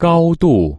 高度。